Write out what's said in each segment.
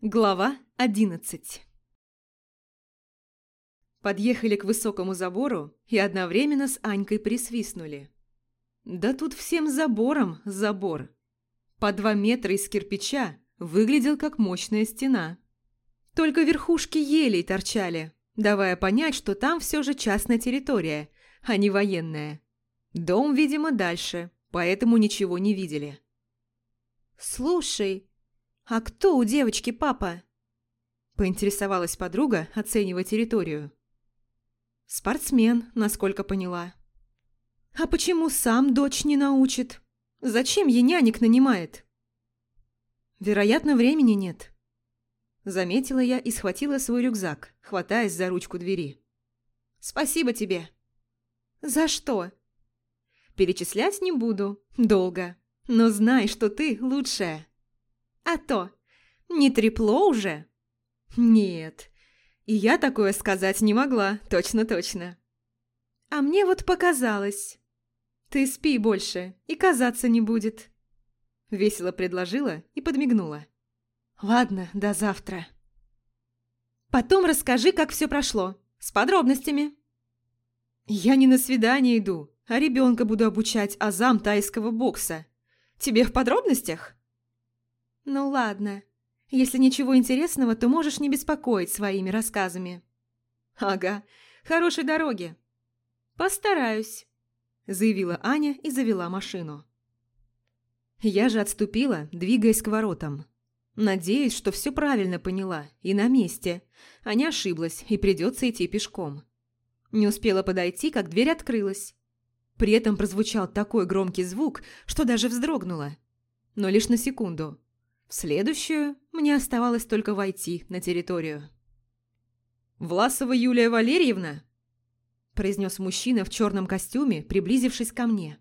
Глава одиннадцать Подъехали к высокому забору и одновременно с Анькой присвистнули. Да тут всем забором забор. По два метра из кирпича выглядел как мощная стена. Только верхушки елей торчали, давая понять, что там все же частная территория, а не военная. Дом, видимо, дальше, поэтому ничего не видели. «Слушай, «А кто у девочки папа?» Поинтересовалась подруга, оценивая территорию. «Спортсмен, насколько поняла». «А почему сам дочь не научит? Зачем ей нянек нанимает?» «Вероятно, времени нет». Заметила я и схватила свой рюкзак, хватаясь за ручку двери. «Спасибо тебе». «За что?» «Перечислять не буду. Долго. Но знай, что ты лучшая». А то, не трепло уже? Нет, и я такое сказать не могла, точно-точно. А мне вот показалось. Ты спи больше, и казаться не будет. Весело предложила и подмигнула. Ладно, до завтра. Потом расскажи, как все прошло, с подробностями. Я не на свидание иду, а ребенка буду обучать азам тайского бокса. Тебе в подробностях? «Ну ладно. Если ничего интересного, то можешь не беспокоить своими рассказами». «Ага. Хорошей дороги». «Постараюсь», – заявила Аня и завела машину. Я же отступила, двигаясь к воротам. Надеюсь, что все правильно поняла и на месте, а не ошиблась и придется идти пешком. Не успела подойти, как дверь открылась. При этом прозвучал такой громкий звук, что даже вздрогнула. Но лишь на секунду. В следующую мне оставалось только войти на территорию. «Власова Юлия Валерьевна?» произнес мужчина в черном костюме, приблизившись ко мне.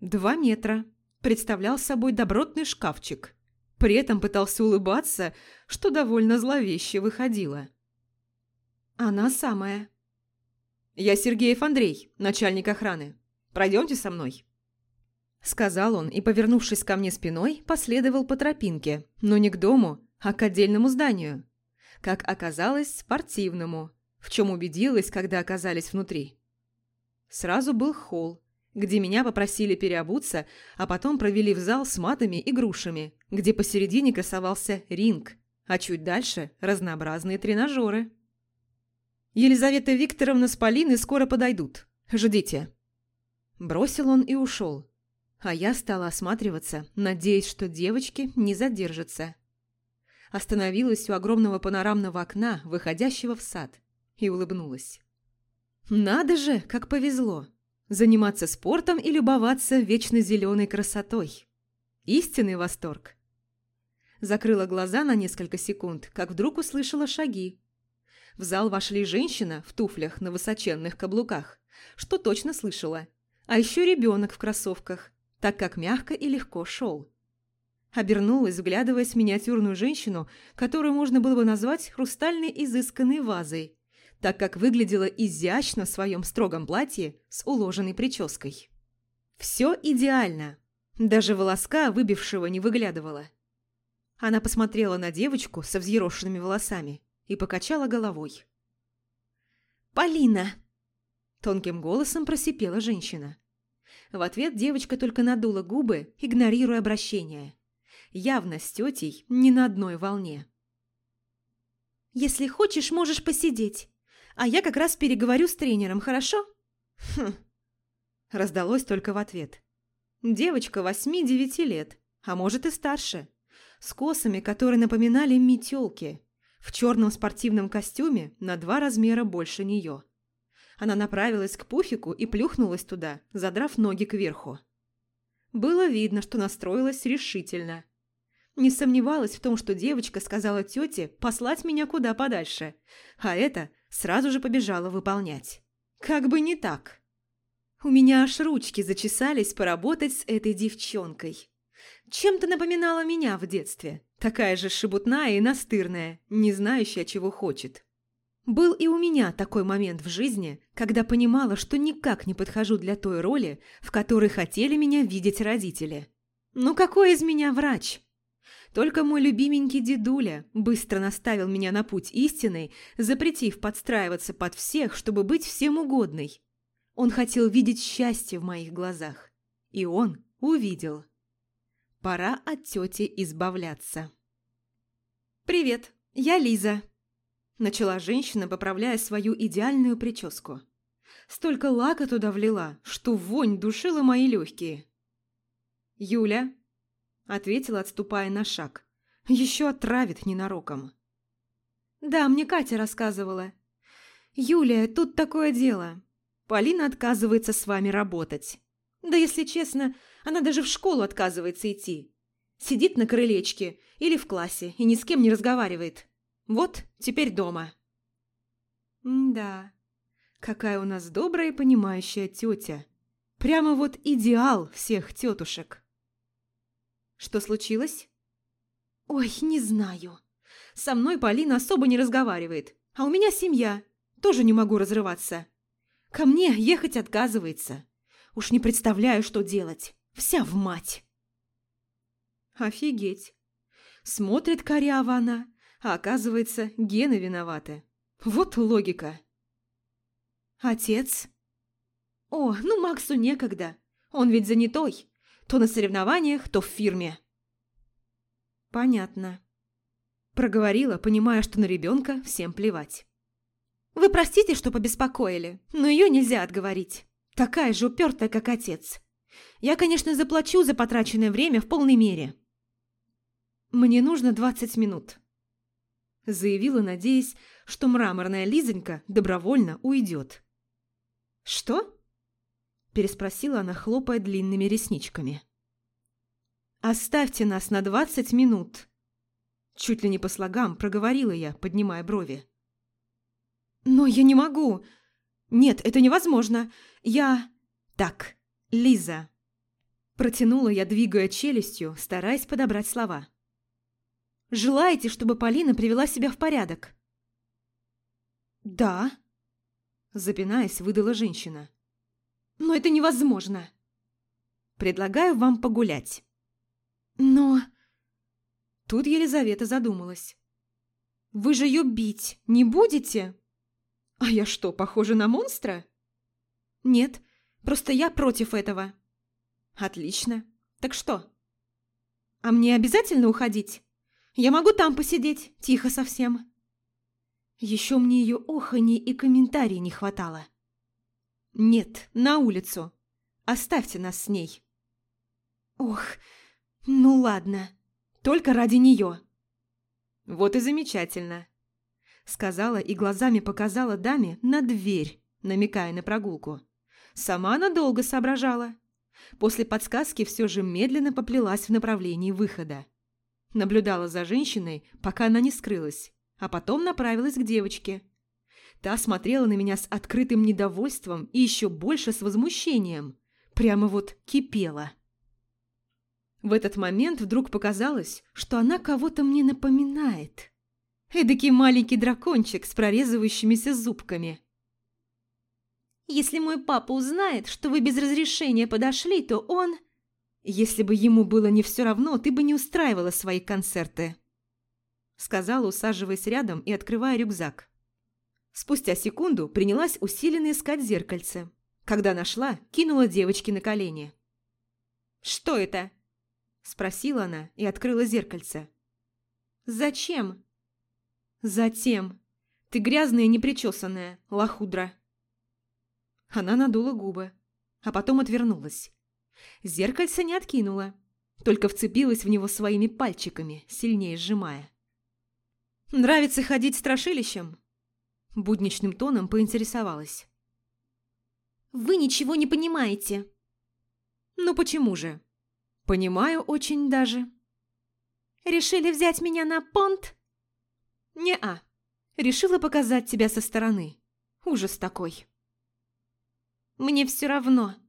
Два метра. Представлял собой добротный шкафчик. При этом пытался улыбаться, что довольно зловеще выходило. «Она самая». «Я Сергеев Андрей, начальник охраны. Пройдемте со мной». Сказал он и, повернувшись ко мне спиной, последовал по тропинке, но не к дому, а к отдельному зданию. Как оказалось, спортивному, в чем убедилась, когда оказались внутри. Сразу был холл, где меня попросили переобуться, а потом провели в зал с матами и грушами, где посередине красовался ринг, а чуть дальше – разнообразные тренажеры. «Елизавета Викторовна с Полиной скоро подойдут. Ждите». Бросил он и ушел, а я стала осматриваться, надеясь, что девочки не задержатся. Остановилась у огромного панорамного окна, выходящего в сад, и улыбнулась. Надо же, как повезло! Заниматься спортом и любоваться вечно зеленой красотой. Истинный восторг. Закрыла глаза на несколько секунд, как вдруг услышала шаги. В зал вошли женщина в туфлях на высоченных каблуках, что точно слышала, а еще ребенок в кроссовках, так как мягко и легко шел. Обернулась, вглядываясь в миниатюрную женщину, которую можно было бы назвать хрустальной изысканной вазой, так как выглядела изящно в своем строгом платье с уложенной прической. Все идеально. Даже волоска выбившего не выглядывала. Она посмотрела на девочку со взъерошенными волосами и покачала головой. «Полина!» Тонким голосом просипела женщина. В ответ девочка только надула губы, игнорируя обращение. Явно с тетей не на одной волне. «Если хочешь, можешь посидеть. А я как раз переговорю с тренером, хорошо?» «Хм». Раздалось только в ответ. Девочка восьми-девяти лет, а может и старше. С косами, которые напоминали метелки. В черном спортивном костюме на два размера больше нее. Она направилась к пуфику и плюхнулась туда, задрав ноги кверху. Было видно, что настроилась решительно. Не сомневалась в том, что девочка сказала тете послать меня куда подальше, а это сразу же побежала выполнять. Как бы не так. У меня аж ручки зачесались поработать с этой девчонкой. Чем-то напоминала меня в детстве. Такая же шебутная и настырная, не знающая, чего хочет. Был и у меня такой момент в жизни, когда понимала, что никак не подхожу для той роли, в которой хотели меня видеть родители. Ну какой из меня врач? Только мой любименький дедуля быстро наставил меня на путь истинный, запретив подстраиваться под всех, чтобы быть всем угодной. Он хотел видеть счастье в моих глазах. И он увидел. Пора от тети избавляться. «Привет, я Лиза», – начала женщина, поправляя свою идеальную прическу. Столько лака туда влила, что вонь душила мои легкие. «Юля», – ответила, отступая на шаг. «Еще отравит ненароком». «Да, мне Катя рассказывала. Юлия, тут такое дело. Полина отказывается с вами работать. Да, если честно, она даже в школу отказывается идти. Сидит на крылечке или в классе и ни с кем не разговаривает. Вот, теперь дома». «Да, какая у нас добрая и понимающая тетя. Прямо вот идеал всех тетушек». Что случилось? Ой, не знаю. Со мной Полина особо не разговаривает, а у меня семья. Тоже не могу разрываться. Ко мне ехать отказывается. Уж не представляю, что делать. Вся в мать. Офигеть. Смотрит коряво она, а оказывается, гены виноваты. Вот логика. Отец? О, ну Максу некогда. Он ведь занятой. То на соревнованиях, то в фирме. Понятно. Проговорила, понимая, что на ребенка всем плевать. Вы простите, что побеспокоили, но ее нельзя отговорить. Такая же упертая, как отец. Я, конечно, заплачу за потраченное время в полной мере. Мне нужно двадцать минут. Заявила, надеясь, что мраморная Лизонька добровольно уйдет. Что? переспросила она, хлопая длинными ресничками. «Оставьте нас на двадцать минут!» Чуть ли не по слогам проговорила я, поднимая брови. «Но я не могу! Нет, это невозможно! Я...» «Так, Лиза!» Протянула я, двигая челюстью, стараясь подобрать слова. «Желаете, чтобы Полина привела себя в порядок?» «Да», запинаясь, выдала женщина. Но это невозможно. Предлагаю вам погулять. Но... Тут Елизавета задумалась. Вы же ее бить не будете? А я что, похожа на монстра? Нет, просто я против этого. Отлично. Так что? А мне обязательно уходить? Я могу там посидеть, тихо совсем. Еще мне ее охани и комментарий не хватало. «Нет, на улицу. Оставьте нас с ней». «Ох, ну ладно. Только ради нее». «Вот и замечательно», — сказала и глазами показала даме на дверь, намекая на прогулку. Сама она долго соображала. После подсказки все же медленно поплелась в направлении выхода. Наблюдала за женщиной, пока она не скрылась, а потом направилась к девочке, Та смотрела на меня с открытым недовольством и еще больше с возмущением. Прямо вот кипела. В этот момент вдруг показалось, что она кого-то мне напоминает. Эдакий маленький дракончик с прорезывающимися зубками. «Если мой папа узнает, что вы без разрешения подошли, то он...» «Если бы ему было не все равно, ты бы не устраивала свои концерты», сказала, усаживаясь рядом и открывая рюкзак. Спустя секунду принялась усиленно искать зеркальце. Когда нашла, кинула девочке на колени. «Что это?» – спросила она и открыла зеркальце. «Зачем?» «Затем. Ты грязная и непричесанная, лохудра». Она надула губы, а потом отвернулась. Зеркальце не откинула, только вцепилась в него своими пальчиками, сильнее сжимая. «Нравится ходить страшилищем?» Будничным тоном поинтересовалась. «Вы ничего не понимаете». «Ну почему же?» «Понимаю очень даже». «Решили взять меня на понт?» «Не-а. Решила показать тебя со стороны. Ужас такой». «Мне все равно», –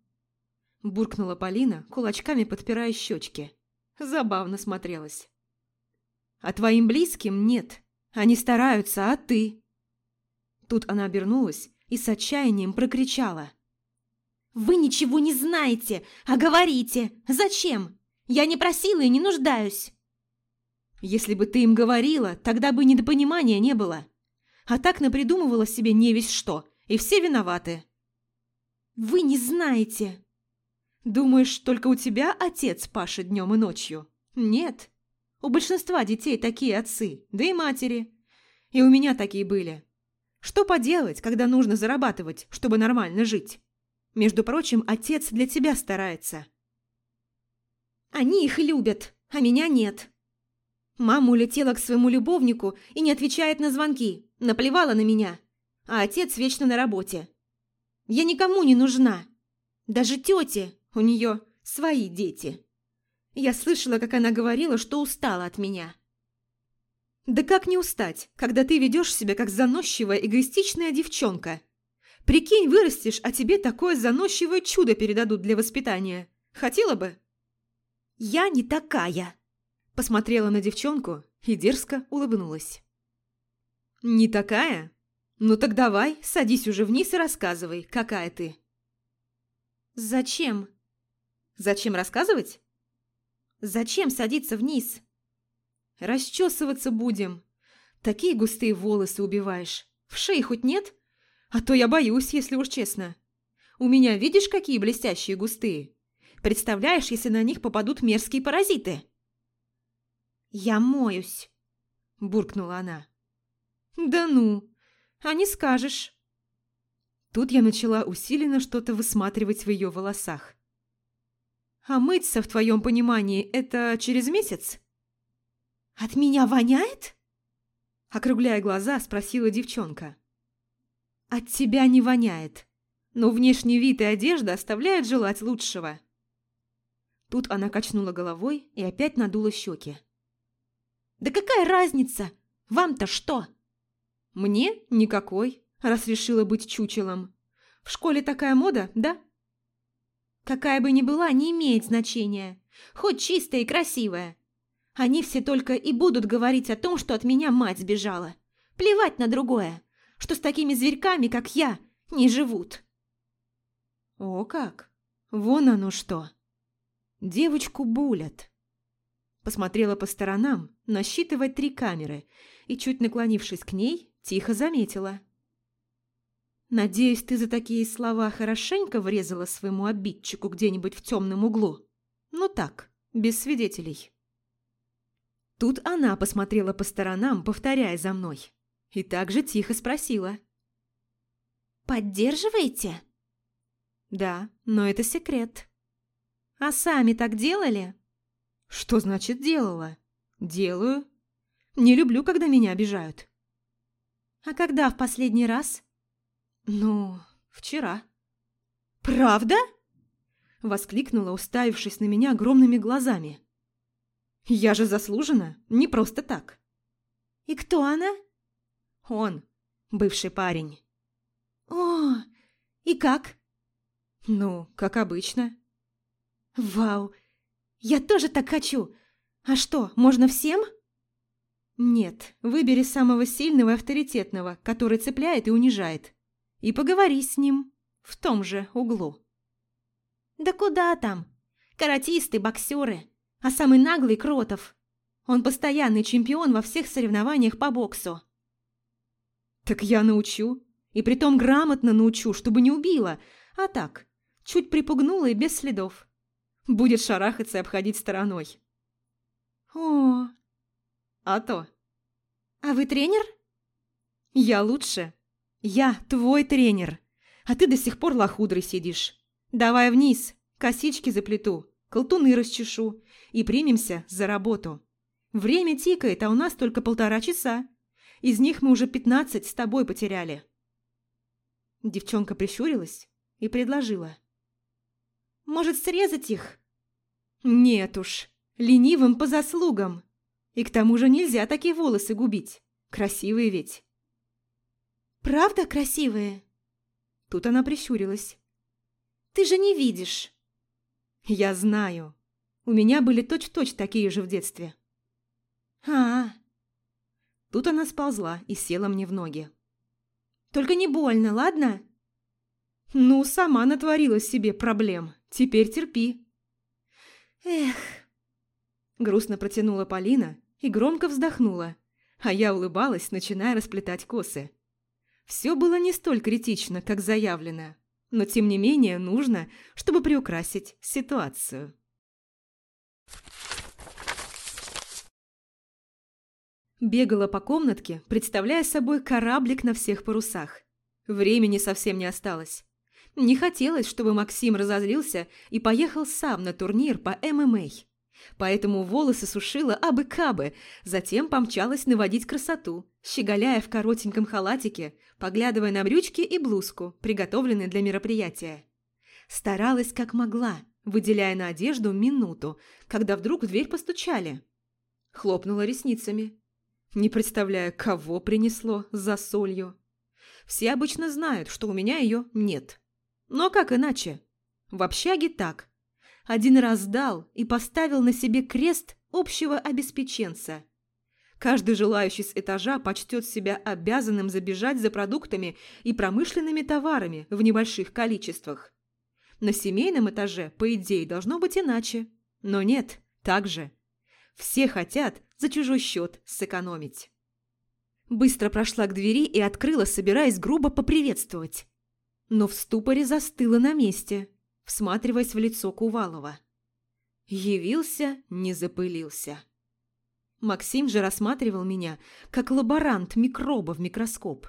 буркнула Полина, кулачками подпирая щечки. Забавно смотрелась. «А твоим близким нет. Они стараются, а ты?» Тут она обернулась и с отчаянием прокричала. «Вы ничего не знаете, а говорите! Зачем? Я не просила и не нуждаюсь!» Если бы ты им говорила, тогда бы недопонимания не было. А так напридумывала себе не весь что, и все виноваты. Вы не знаете. Думаешь, только у тебя отец пашет днем и ночью? Нет. У большинства детей такие отцы, да и матери. И у меня такие были. Что поделать, когда нужно зарабатывать, чтобы нормально жить? Между прочим, отец для тебя старается. Они их любят, а меня нет. Мама улетела к своему любовнику и не отвечает на звонки, наплевала на меня. А отец вечно на работе. Я никому не нужна. Даже тете, у нее свои дети. Я слышала, как она говорила, что устала от меня. Да как не устать, когда ты ведешь себя как заносчивая эгоистичная девчонка? Прикинь, вырастешь, а тебе такое заносчивое чудо передадут для воспитания. Хотела бы? Я не такая. Посмотрела на девчонку и дерзко улыбнулась. «Не такая? Ну так давай, садись уже вниз и рассказывай, какая ты». «Зачем?» «Зачем рассказывать?» «Зачем садиться вниз?» «Расчесываться будем. Такие густые волосы убиваешь. В шее хоть нет? А то я боюсь, если уж честно. У меня видишь, какие блестящие густые? Представляешь, если на них попадут мерзкие паразиты?» «Я моюсь», – буркнула она. «Да ну, а не скажешь». Тут я начала усиленно что-то высматривать в ее волосах. «А мыться, в твоем понимании, это через месяц?» «От меня воняет?» Округляя глаза, спросила девчонка. «От тебя не воняет, но внешний вид и одежда оставляют желать лучшего». Тут она качнула головой и опять надула щеки. «Да какая разница? Вам-то что?» «Мне никакой, раз решила быть чучелом. В школе такая мода, да?» «Какая бы ни была, не имеет значения. Хоть чистая и красивая. Они все только и будут говорить о том, что от меня мать сбежала. Плевать на другое, что с такими зверьками, как я, не живут». «О как! Вон оно что!» «Девочку булят!» Посмотрела по сторонам, насчитывая три камеры, и, чуть наклонившись к ней, тихо заметила. «Надеюсь, ты за такие слова хорошенько врезала своему обидчику где-нибудь в темном углу? Ну так, без свидетелей». Тут она посмотрела по сторонам, повторяя за мной, и также тихо спросила. «Поддерживаете?» «Да, но это секрет». «А сами так делали?» Что значит делала? Делаю. Не люблю, когда меня обижают. А когда в последний раз? Ну, вчера. Правда? Воскликнула, уставившись на меня огромными глазами. Я же заслужена, не просто так. И кто она? Он, бывший парень. О, и как? Ну, как обычно. Вау, «Я тоже так хочу! А что, можно всем?» «Нет, выбери самого сильного и авторитетного, который цепляет и унижает. И поговори с ним в том же углу». «Да куда там? Каратисты, боксеры, а самый наглый Кротов. Он постоянный чемпион во всех соревнованиях по боксу». «Так я научу. И притом грамотно научу, чтобы не убила, а так, чуть припугнула и без следов. Будет шарахаться и обходить стороной. О, а то. А вы тренер? Я лучше. Я твой тренер. А ты до сих пор лохудрой сидишь. Давай вниз, косички заплету, колтуны расчешу и примемся за работу. Время тикает, а у нас только полтора часа. Из них мы уже пятнадцать с тобой потеряли. Девчонка прищурилась и предложила. Может, срезать их? Нет уж, ленивым по заслугам. И к тому же нельзя такие волосы губить. Красивые ведь. Правда красивые? Тут она прищурилась. Ты же не видишь. Я знаю. У меня были точь-в-точь -точь такие же в детстве. А, -а, а Тут она сползла и села мне в ноги. Только не больно, ладно? Ну, сама натворила себе проблем. Теперь терпи. Эх. Грустно протянула Полина и громко вздохнула, а я улыбалась, начиная расплетать косы. Все было не столь критично, как заявлено, но тем не менее нужно, чтобы приукрасить ситуацию. Бегала по комнатке, представляя собой кораблик на всех парусах. Времени совсем не осталось. Не хотелось, чтобы Максим разозлился и поехал сам на турнир по ММА. Поэтому волосы сушила абы-кабы, затем помчалась наводить красоту, щеголяя в коротеньком халатике, поглядывая на брючки и блузку, приготовленные для мероприятия. Старалась как могла, выделяя на одежду минуту, когда вдруг в дверь постучали. Хлопнула ресницами. Не представляя, кого принесло за солью. Все обычно знают, что у меня ее нет. Но как иначе? В общаге так. Один раз дал и поставил на себе крест общего обеспеченца. Каждый желающий с этажа почтет себя обязанным забежать за продуктами и промышленными товарами в небольших количествах. На семейном этаже, по идее, должно быть иначе. Но нет, так же. Все хотят за чужой счет сэкономить. Быстро прошла к двери и открыла, собираясь грубо поприветствовать. Но в ступоре застыла на месте, всматриваясь в лицо Кувалова. Явился, не запылился. Максим же рассматривал меня, как лаборант микроба в микроскоп,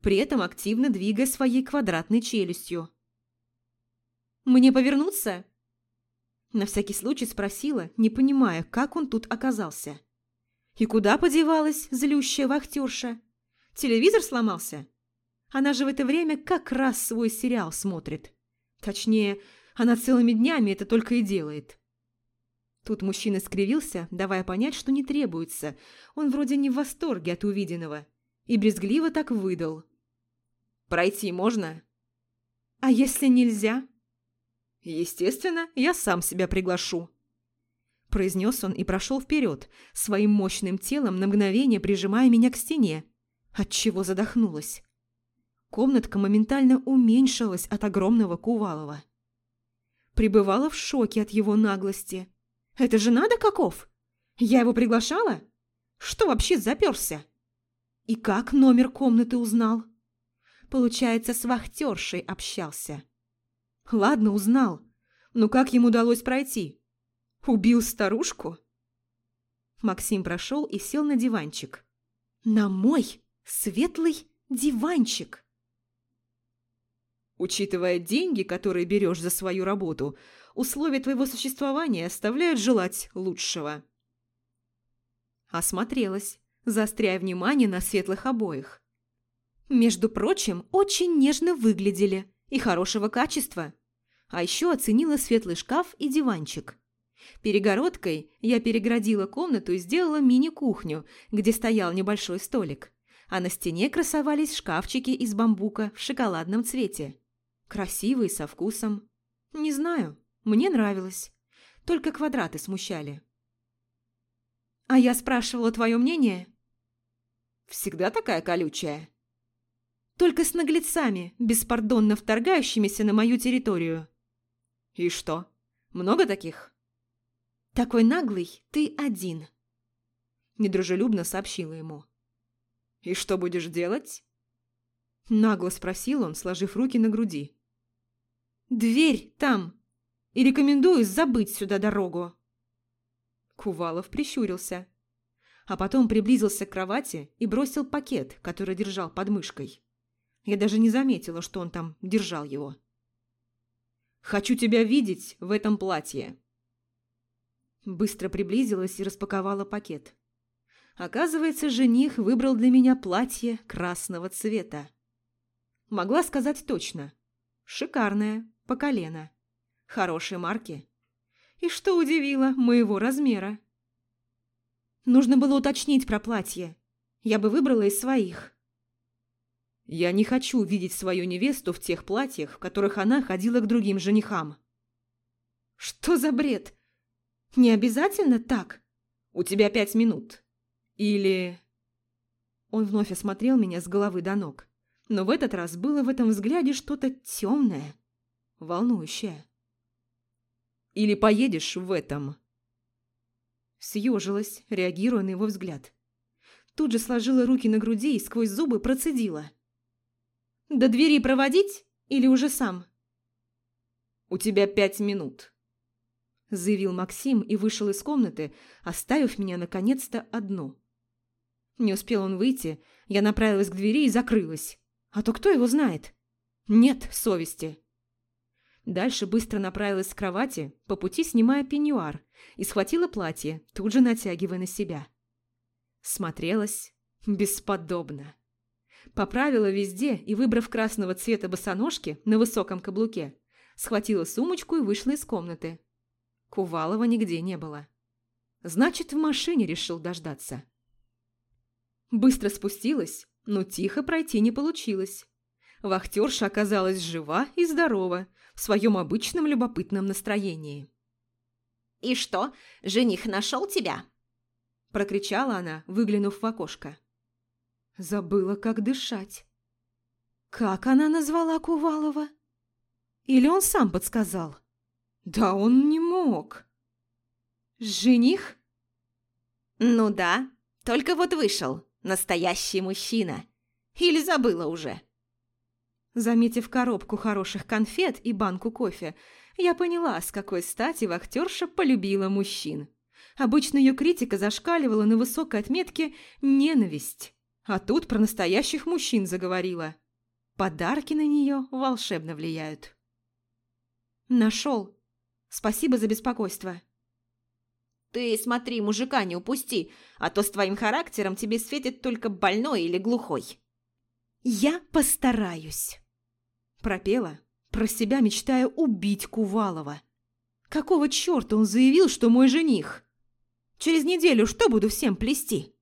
при этом активно двигая своей квадратной челюстью. «Мне повернуться?» На всякий случай спросила, не понимая, как он тут оказался. И куда подевалась злющая вахтерша? Телевизор сломался? Она же в это время как раз свой сериал смотрит. Точнее, она целыми днями это только и делает. Тут мужчина скривился, давая понять, что не требуется. Он вроде не в восторге от увиденного. И брезгливо так выдал. «Пройти можно?» «А если нельзя?» «Естественно, я сам себя приглашу», – произнес он и прошел вперед, своим мощным телом на мгновение прижимая меня к стене, отчего задохнулась. Комнатка моментально уменьшилась от огромного Кувалова. Пребывала в шоке от его наглости. «Это же надо каков? Я его приглашала? Что вообще заперся?» И как номер комнаты узнал? Получается, с вахтершей общался. Ладно, узнал. Но как ему удалось пройти? Убил старушку? Максим прошел и сел на диванчик. На мой светлый диванчик. Учитывая деньги, которые берешь за свою работу, условия твоего существования оставляют желать лучшего. Осмотрелась, заостряя внимание на светлых обоях. Между прочим, очень нежно выглядели и хорошего качества. А еще оценила светлый шкаф и диванчик. Перегородкой я переградила комнату и сделала мини-кухню, где стоял небольшой столик. А на стене красовались шкафчики из бамбука в шоколадном цвете. Красивые, со вкусом. Не знаю, мне нравилось. Только квадраты смущали. «А я спрашивала твое мнение?» «Всегда такая колючая?» «Только с наглецами, беспардонно вторгающимися на мою территорию». «И что, много таких?» «Такой наглый ты один», – недружелюбно сообщила ему. «И что будешь делать?» Нагло спросил он, сложив руки на груди. «Дверь там! И рекомендую забыть сюда дорогу!» Кувалов прищурился, а потом приблизился к кровати и бросил пакет, который держал под мышкой. Я даже не заметила, что он там держал его. «Хочу тебя видеть в этом платье!» Быстро приблизилась и распаковала пакет. Оказывается, жених выбрал для меня платье красного цвета. Могла сказать точно. Шикарное, по колено. Хорошей марки. И что удивило, моего размера. Нужно было уточнить про платье. Я бы выбрала из своих. Я не хочу видеть свою невесту в тех платьях, в которых она ходила к другим женихам. Что за бред? Не обязательно так. У тебя пять минут. Или... Он вновь осмотрел меня с головы до ног. Но в этот раз было в этом взгляде что-то темное, волнующее. Или поедешь в этом. Съежилась, реагируя на его взгляд. Тут же сложила руки на груди и сквозь зубы процедила. «До двери проводить или уже сам?» «У тебя пять минут», – заявил Максим и вышел из комнаты, оставив меня наконец-то одну. Не успел он выйти, я направилась к двери и закрылась. А то кто его знает? Нет совести. Дальше быстро направилась к кровати, по пути снимая пеньюар, и схватила платье, тут же натягивая на себя. Смотрелась бесподобно. Поправила везде и, выбрав красного цвета босоножки на высоком каблуке, схватила сумочку и вышла из комнаты. Кувалова нигде не было. Значит, в машине решил дождаться. Быстро спустилась, но тихо пройти не получилось. Вахтерша оказалась жива и здорова, в своем обычном любопытном настроении. «И что, жених нашел тебя?» Прокричала она, выглянув в окошко. Забыла, как дышать. Как она назвала Кувалова? Или он сам подсказал? Да он не мог. Жених? Ну да, только вот вышел. Настоящий мужчина. Или забыла уже? Заметив коробку хороших конфет и банку кофе, я поняла, с какой стати вахтерша полюбила мужчин. Обычно ее критика зашкаливала на высокой отметке «ненависть». А тут про настоящих мужчин заговорила. Подарки на нее волшебно влияют. Нашел. Спасибо за беспокойство. Ты смотри, мужика не упусти, а то с твоим характером тебе светит только больной или глухой. Я постараюсь. Пропела, про себя мечтая убить Кувалова. Какого черта он заявил, что мой жених? Через неделю что буду всем плести?